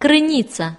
Крыница.